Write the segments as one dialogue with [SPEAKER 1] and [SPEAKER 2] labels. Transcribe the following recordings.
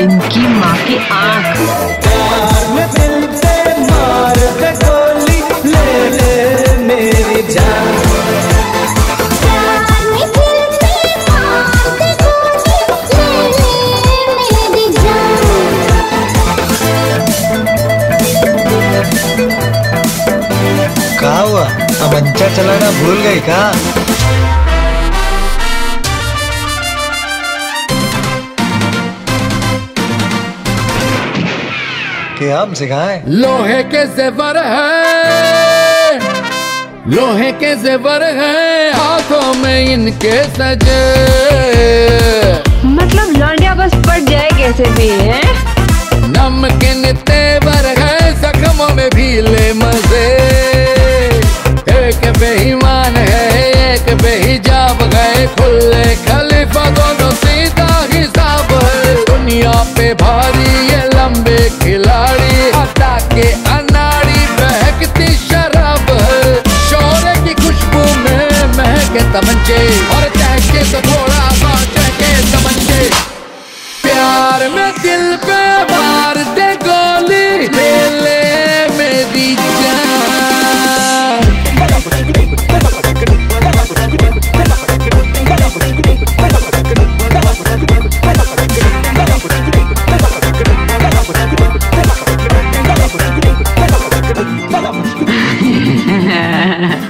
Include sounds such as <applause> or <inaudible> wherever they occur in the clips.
[SPEAKER 1] इनकी माँ की आँख।
[SPEAKER 2] में दिल
[SPEAKER 3] तमंचा चलाना भूल गई का? कि हम सिखाएँ?
[SPEAKER 4] लोहे के जेवर है लोहे के जेवर है हाथों में इनके सजे।
[SPEAKER 1] मतलब लौंडिया बस पट जाए कैसे भी है?
[SPEAKER 4] खुले खलीफा दोनों सीधा दुनिया पे भारी ये लंबे खिलाड़ी हटा के अनाड़ी बहकती शराब शोरे की खुशबू में महके तमंचे, और चहके तो थोड़ा सा तमंचे। प्यार में दिल पे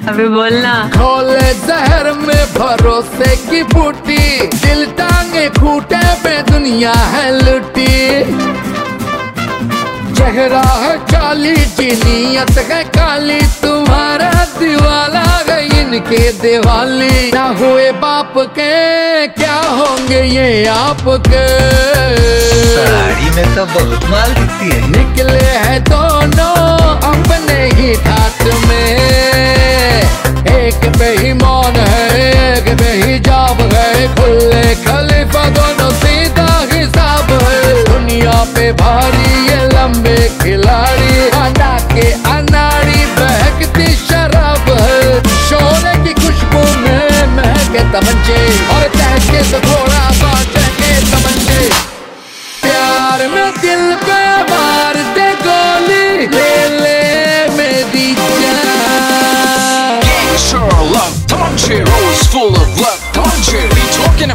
[SPEAKER 1] अभी बोलना।
[SPEAKER 4] खोले जहर में भरोसे की बूटी दिल टांगे खूटे पे दुनिया है लुटी। चेहरा है काली जीनियत है काली तुम्हारा दीवाला है इनके दिवाली। ना हुए बाप के क्या होंगे ये आपके?
[SPEAKER 3] साड़ी में तो बहुत माल दिखती है।
[SPEAKER 4] निकले हैं दोनों एक बेईमान है, एक बेहिजाब है, खुले खलीफा दोनों सीधा हिसाब है। दुनिया पे भारी ये लंबे खिलाड़ी हटा के अनाड़ी बहकती शराब है। शोरे की खुशबू में महके तमंचे, और तहके तो थोड़ा सा चहके तमंचे। प्यार में दिल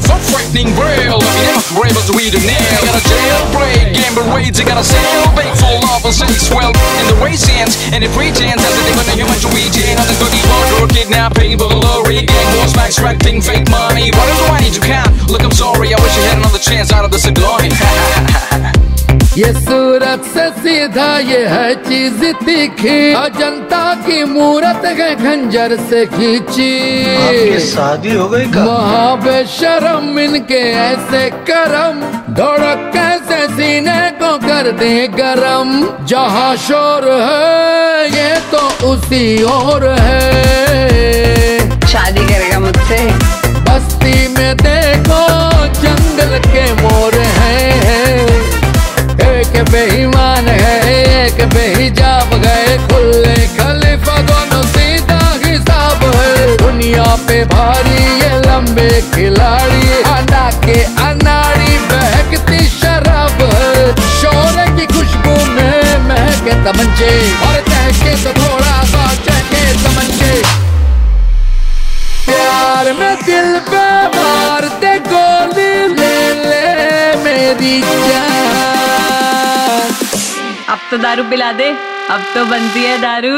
[SPEAKER 5] fuck frightening braille. Let me know, able to read a nail. Got a jailbreak, gamble raids, you got a sail, full of a sex well in the race hands, and the pretense as a thing when the human to reach in on the boogie border, kidnap people, lorry gang, wars by extracting fake money. What is why need you count? Look, I'm sorry, I wish I had another chance out of this <laughs> agony.
[SPEAKER 4] ये सूरत से सीधा ये है चीज़ तीखी। अजंता की मूरत है खंजर से खींची।
[SPEAKER 3] शादी हो गई का
[SPEAKER 4] महाबेशरम इनके ऐसे करम। धड़क कैसे सीने को कर दे गरम। जहाँ शोर है ये तो उसी और है।
[SPEAKER 1] शादी करेगा मुझसे।
[SPEAKER 4] पे भारी ये लंबे खिलाड़ी हटा के अनाड़ी बहकती शराब। शोरे की खुशबू में महके तमंचे, और तहके तो थोड़ा सा चहके तमंचे। प्यार में दिल पे मार दे गोली ले ले मेरी जान।
[SPEAKER 1] अब तो दारू पिला दे, अब तो बनती है दारू।